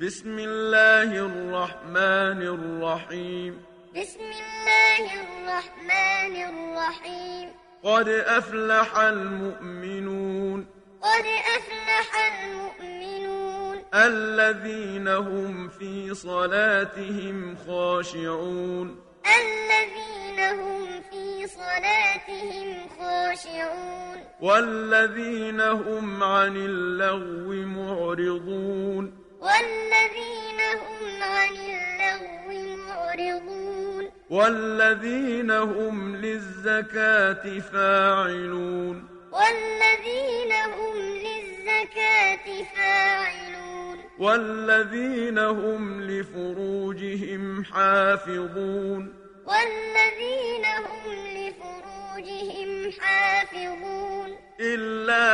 بسم الله الرحمن الرحيم بسم الله الرحمن الرحيم قد أفلح المؤمنون قد أفلح المؤمنون الذين هم في صلاتهم خاشعون الذين هم في صلاتهم خاشعون والذين هم عن اللغو معرضون والذين هم عن اللغو معرضون. والذين هم للزكاة فاعلون. والذين هم للزكاة فاعلون. والذين هم لفروجهم حافظون. والذين هم لفروجهم حافظون. إلا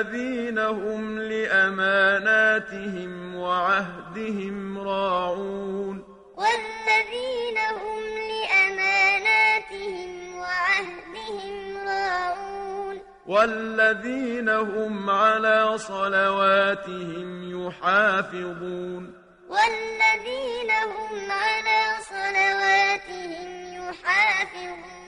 والذين هم لأماناتهم وعهدهم راعون. والذين هم لأماناتهم وعهدهم راعون. والذين هم على صلواتهم يحافظون. والذين هم على صلواتهم يحافظون.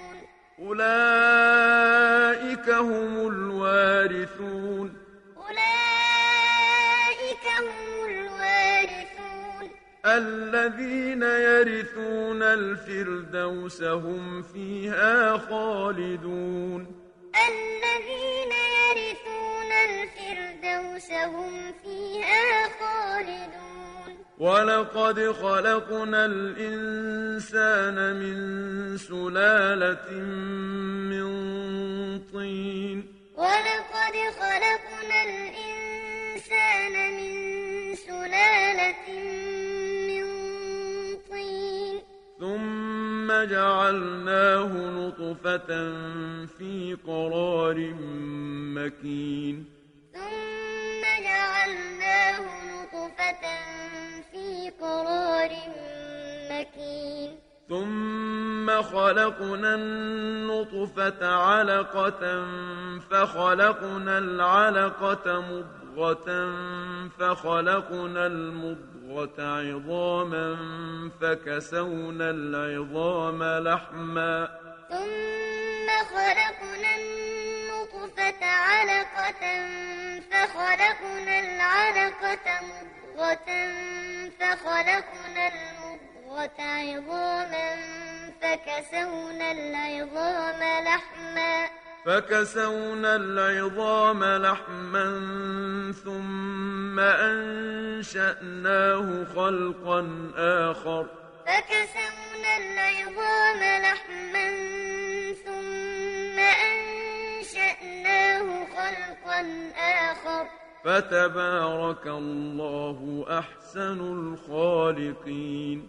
أولئك هم الوارثون. أولئك هم الوارثون. الذين يرثون الفردوس هم فيها خالدون. الذين يرثون الفردوس هم فيها خالدون. ولقد خلقنا الإنسان من سلالة من طين ولقد خلقنا الإنسان من سلالة من طين ثم جعلناه نطفة في قرار مكين ثم خلقنا النطفة علقة فخلقنا العلقة مضغة فخلقنا المضغة عظاما فكسونا العظام لحما. ثم خلقنا النطفة علقة فخلقنا العلقة مضغة فخلقنا المضغة عظاما فكسونا العظام لحما. فكسونا العظام لحما ثم أنشأناه خلقا آخر. فكسونا العظام لحما ثم أنشأناه خلقا آخر. فتبارك الله أحسن الخالقين.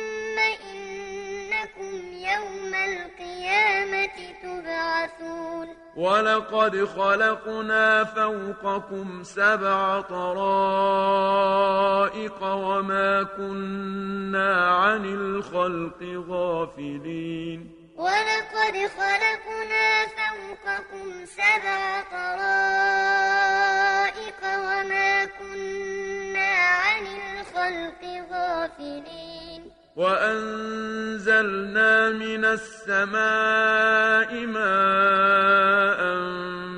ولقد خلقنا فوقكم سبع طرائق وما كنا عن الخلق غافلين. ولقد خلقنا فوقكم سبع طرائق وما كنا عن الخلق غافلين. وأنزلنا من السماء ماء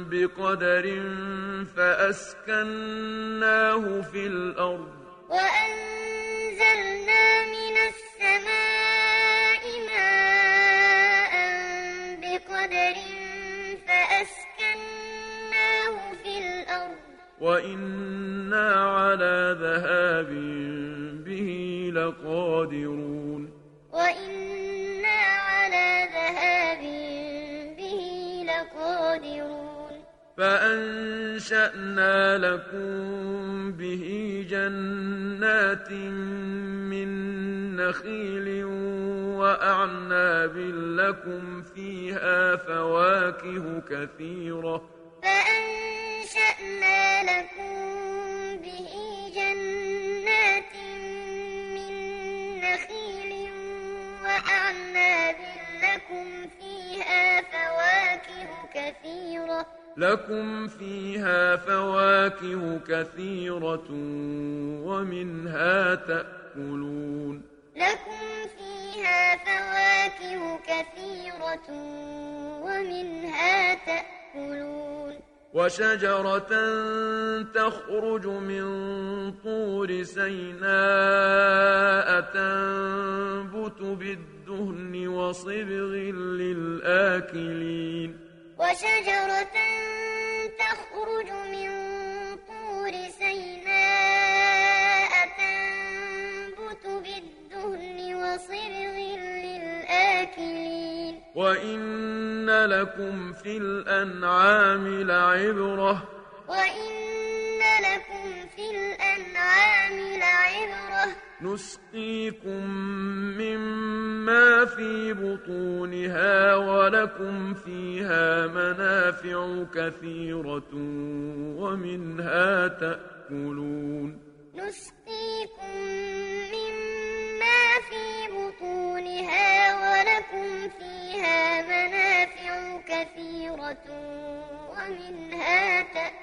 بقدر فأسكناه في الأرض. وأنزلنا من السماء ماء بقدر فأسكناه في الأرض. وإنا على ذهاب لقادرون. وإنا على ذهاب به لقادرون. فأنشأنا لكم به جنات من نخيل وأعناب لكم فيها فواكه كثيرة. فأنشأنا لكم وأعناب لكم فيها فواكه كثيرة. لكم فيها فواكه كثيرة ومنها تأكلون. لكم فيها فواكه كثيرة ومنها تأكلون. وشجرة تخرج من طور سيناء تنبت بالدهن وصبغ للآكلين. وشجرة تخرج من طور سيناء تنبت بالدهن وصبغ للآكلين. وإن لكم في الأنعام لعبرة. وإن لكم في الأنعام لعبرة. نسقيكم مما في بطونها ولكم فيها منافع كثيرة ومنها تأكلون. نسقيكم مما في بطونها ولكم فيها منافع كثيرة ومنها تأكلون.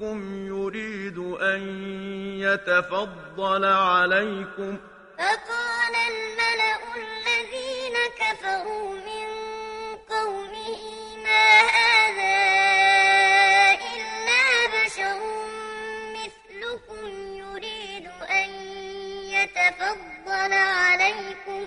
مثلكم يريد أن يتفضل عليكم. فقال الملأ الذين كفروا من قومه ما هذا إلا بشر مثلكم يريد أن يتفضل عليكم.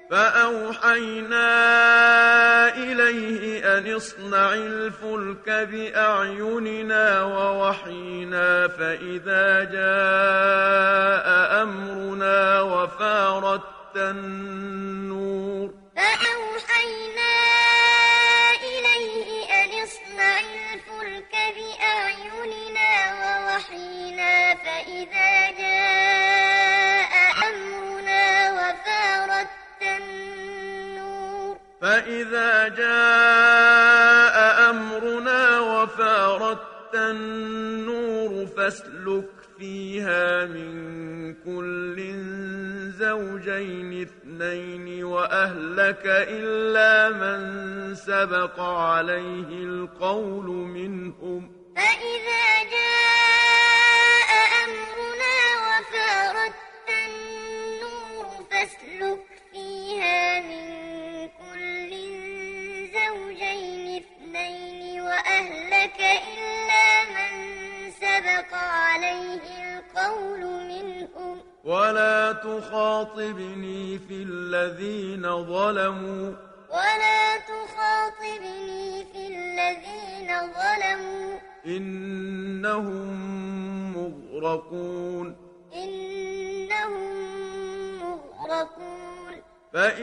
فأوحينا إليه أن اصنع الفلك بأعيننا ووحينا فإذا جاء أمرنا وفارت النور. فأوحينا فإذا جاء أمرنا وفارت النور فاسلك فيها من كل زوجين اثنين وأهلك إلا من سبق عليه القول منهم. فإذا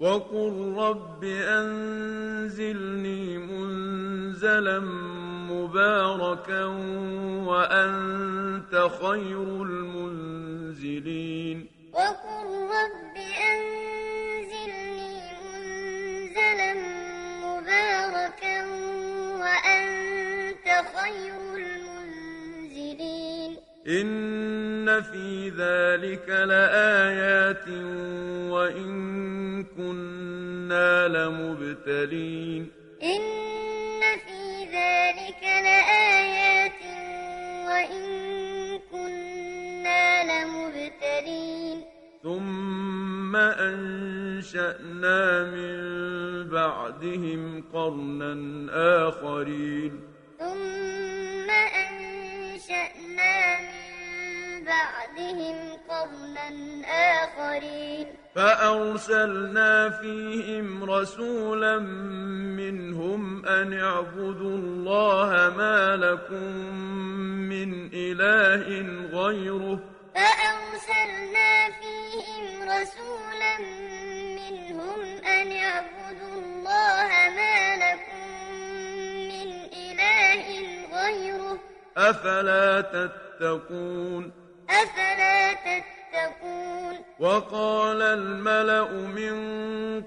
وقل رب أنزلني منزلا مباركا وأنت خير المنزلين وقل رب أنزلني منزلا مباركا وأنت خير المنزلين إن في ذلك لآيات وإن كنا لمبتلين. إن في ذلك لآيات وإن كنا لمبتلين. ثم أنشأنا من بعدهم قرنا آخرين. ثم أنشأنا من بعدهم قرنا آخرين. فأرسلنا فيهم رسولا منهم أن اعبدوا الله ما لكم من إله غيره. فأرسلنا فيهم رسولا منهم أن اعبدوا الله ما لكم من إله غيره. أفلا تتقون؟ أفلا تتقون؟ وقال الملأ من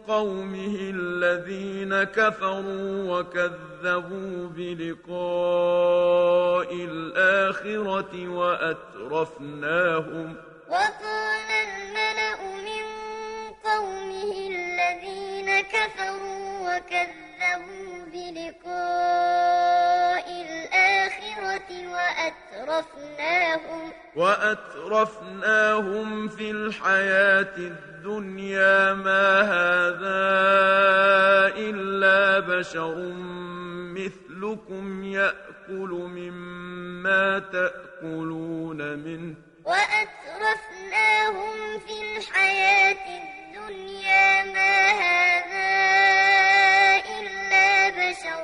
قومه الذين كفروا وكذبوا بلقاء الآخرة وأترفناهم. وقال الملأ من قومه الذين كفروا وكذبوا بلقاء الآخرة وأترفناهم. وأترفناهم في الحياة الدنيا ما هذا إلا بشر مثلكم يأكل مما تأكلون منه. وأترفناهم في الحياة الدنيا ما هذا إلا بشر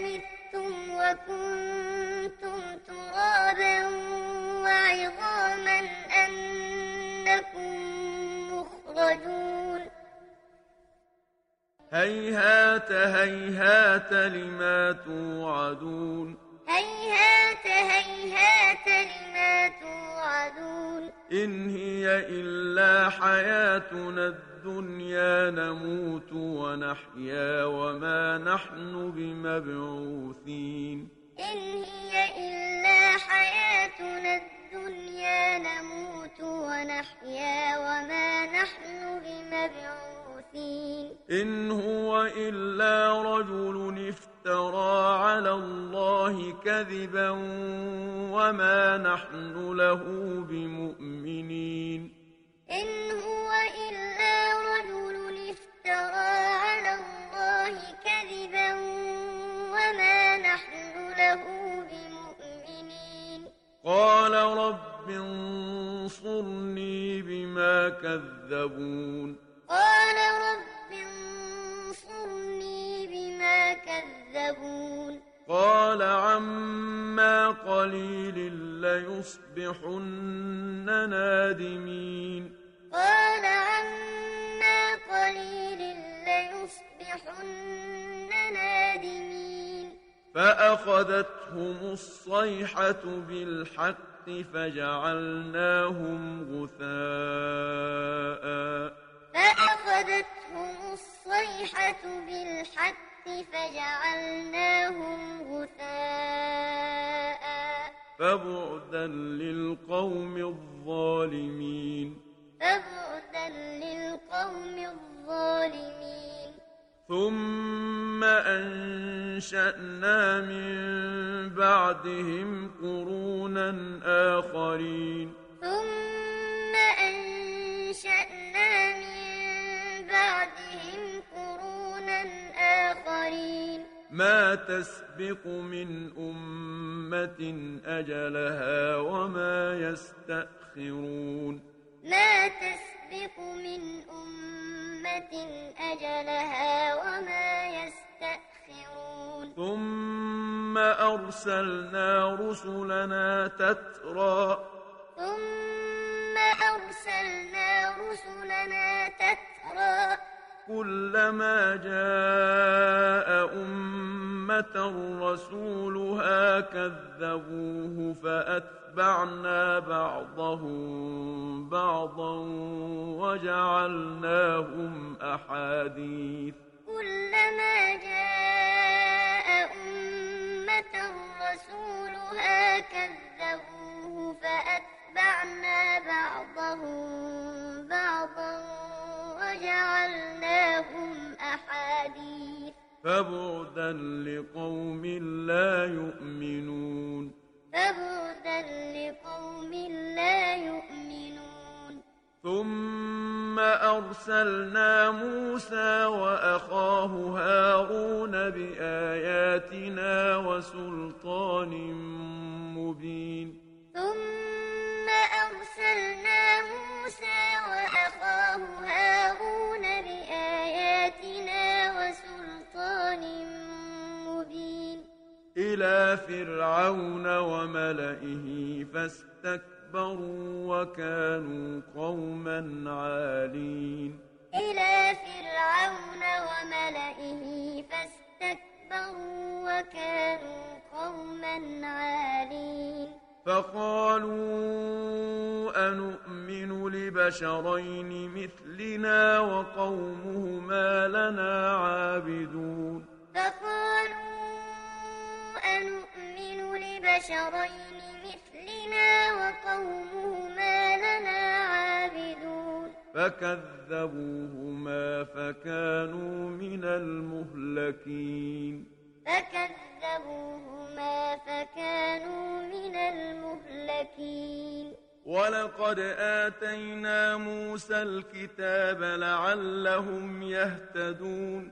هيهات هيهات لما توعدون. هيهات هيهات لما توعدون. إن هي إلا حياتنا الدنيا نموت ونحيا وما نحن بمبعوثين. إن هي إلا حياتنا الدنيا نموت ونحيا وما نحن بمبعوثين. إن هو إلا رجل افترى على الله كذبا وما نحن له بمؤمنين إن هو إلا رجل افترى على الله كذبا وما نحن له بمؤمنين قال رب انصرني بما كذبون الصيحة بالحق فجعلناهم غثاء. فأخذتهم الصيحة بالحق فجعلناهم غثاء. فبعدا للقوم الظالمين. فبعدا للقوم الظالمين. ثم أنشأنا من بعدهم قرونا آخرين ثم أنشأنا من بعدهم قرونا آخرين ما تسبق من أمة أجلها وما يستأخرون ما تسبق من أمة أجلها وما يستأخرون. ثم أرسلنا رسلنا تترى. ثم أرسلنا رسلنا تترى. كلما جاء أمة رسولها كذبوه فأتبعنا بعضهم بعضا وجعلناهم أحاديث. كلما جاء أمة رسولها كذبوه فأتبعنا بعضهم بعضا وجعلناهم فبعدا لقوم لا يؤمنون. فبعدا لقوم لا يؤمنون. ثم أرسلنا موسى وأخاه هارون بآياتنا وسلطان مبين. ثم إلى فرعون وملئه فاستكبروا وكانوا قوما عالين. إلى فرعون وملئه فاستكبروا وكانوا قوما عالين. فقالوا أنؤمن لبشرين مثلنا وقومهما لنا عابدون. فقالوا أنؤمن لبشرين مثلنا وقومهما لنا عابدون. فكذبوهما فكانوا من المهلكين. فكذبوهما فكانوا من المهلكين. ولقد آتينا موسى الكتاب لعلهم يهتدون.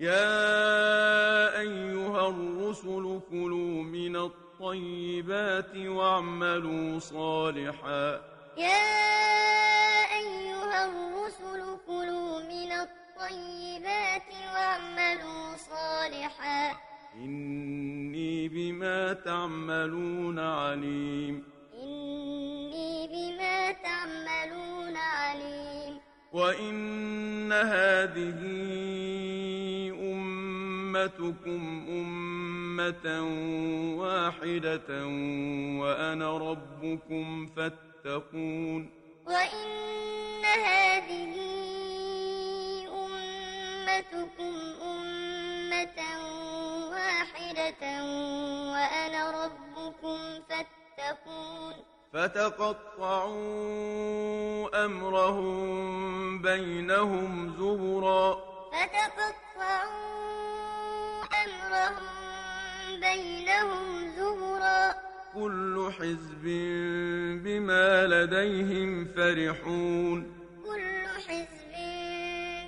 يا أيها الرسل كلوا من الطيبات واعملوا صالحا. يا أيها الرسل كلوا من الطيبات واعملوا صالحا. إني بما تعملون عليم. إني بما تعملون عليم. وإن هذه أمتكم أمة واحدة وأنا ربكم فاتقون. وإن هذه أمتكم أمة واحدة وأنا ربكم فاتقون. فتقطعوا أمرهم بينهم زبرا. فتقطعوا بينهم زبرا كل حزب بما لديهم فرحون كل حزب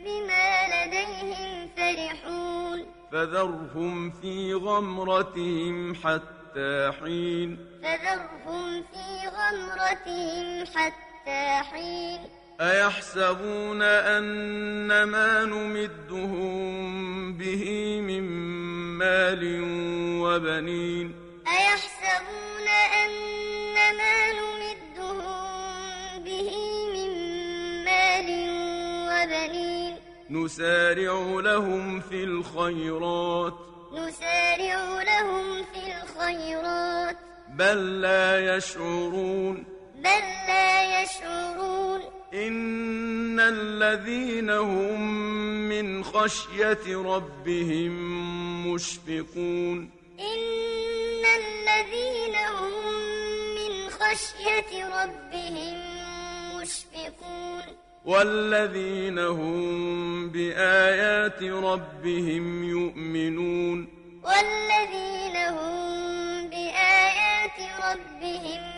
بما لديهم فرحون فذرهم في غمرتهم حتى حين فذرهم في غمرتهم حتى حين أيحسبون أن ما نمدهم به من مال وبنين؟ أيحسبون أن ما نمدهم به من مال وبنين؟ نسارع لهم في الخيرات. نسارع لهم في الخيرات. بل لا يشعرون. بل لا يشعرون. إن الذين هم من خشية ربهم مشفقون إن الذين هم من خشية ربهم مشفقون والذين هم بآيات ربهم يؤمنون والذين هم بآيات ربهم يؤمنون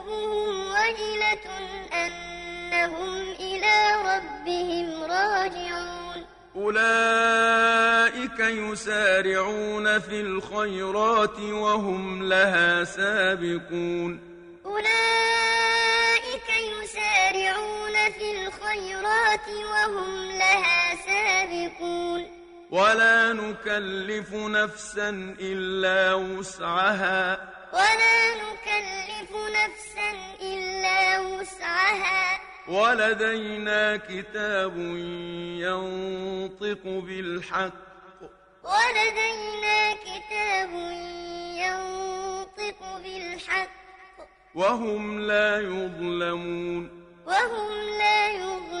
وجلة أنهم إلى ربهم راجعون. أولئك يسارعون في الخيرات وهم لها سابقون. أولئك يسارعون في الخيرات وهم لها سابقون. ولا نكلف نفسا إلا وسعها. ولا نكلف نفسا إلا وسعها. ولدينا كتاب ينطق بالحق. ولدينا كتاب ينطق بالحق. وهم لا يظلمون. وهم لا يظلمون.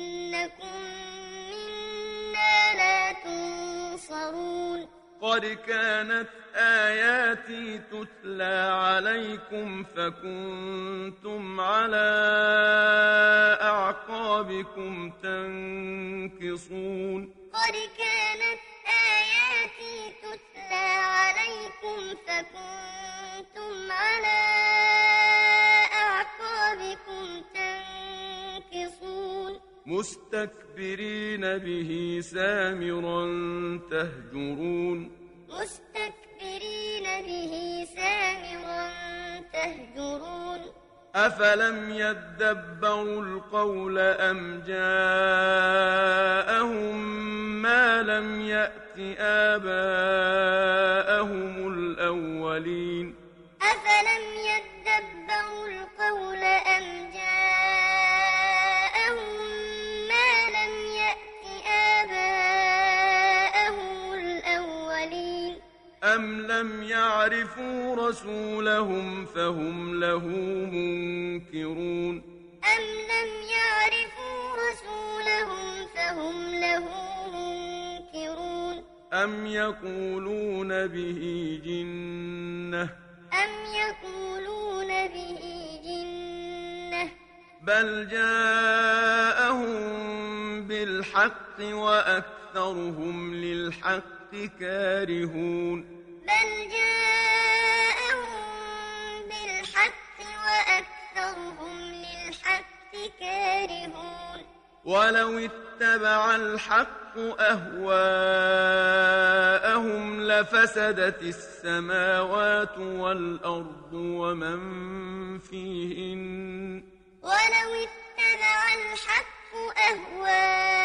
تنصرون قد كانت آياتي تتلى عليكم فكنتم على أعقابكم تنكصون. قد كانت آياتي تتلى عليكم فكنتم على مستكبرين به سامرا تهجرون. مستكبرين به سامرا تهجرون. أفلم يدبروا القول أم جاءهم ما لم يأت آباءهم الأولين؟ رسولهم فهم له منكرون. أم لم يعرفوا رسولهم فهم له منكرون. أم يقولون به جنة؟ أم يقولون به جنة؟ بل جاءهم بالحق وأكثرهم للحق كارهون. بل جاءهم كارهون. ولو اتبع الحق أهواءهم لفسدت السماوات والأرض ومن فيهن. ولو اتبع الحق أهواءهم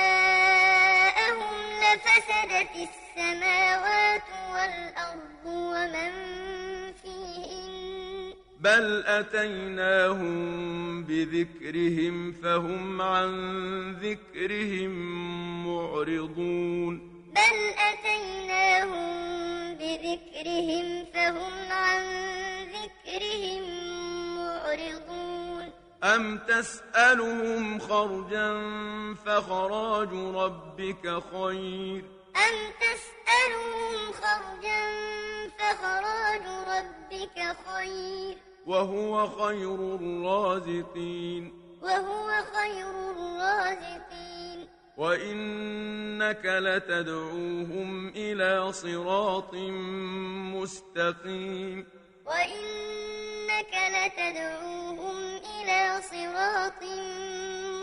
لفسدت السماوات والأرض ومن فيهن. بل أتيناهم بذكرهم فهم عن ذكرهم معرضون بل أتيناهم بذكرهم فهم عن ذكرهم معرضون أم تسألهم خرجا فخراج ربك خير أم تسألهم خرجا فخراج ربك خير وهو خير الرازقين. وهو خير الرازقين. وإنك لتدعوهم إلى صراط مستقيم. وإنك لتدعوهم إلى صراط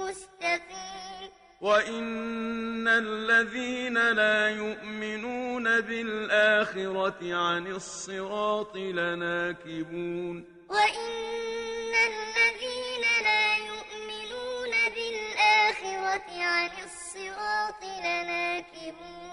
مستقيم. وإن الذين لا يؤمنون بالآخرة عن الصراط لناكبون. وإن الذين لا يؤمنون بالآخرة عن الصراط لناكبون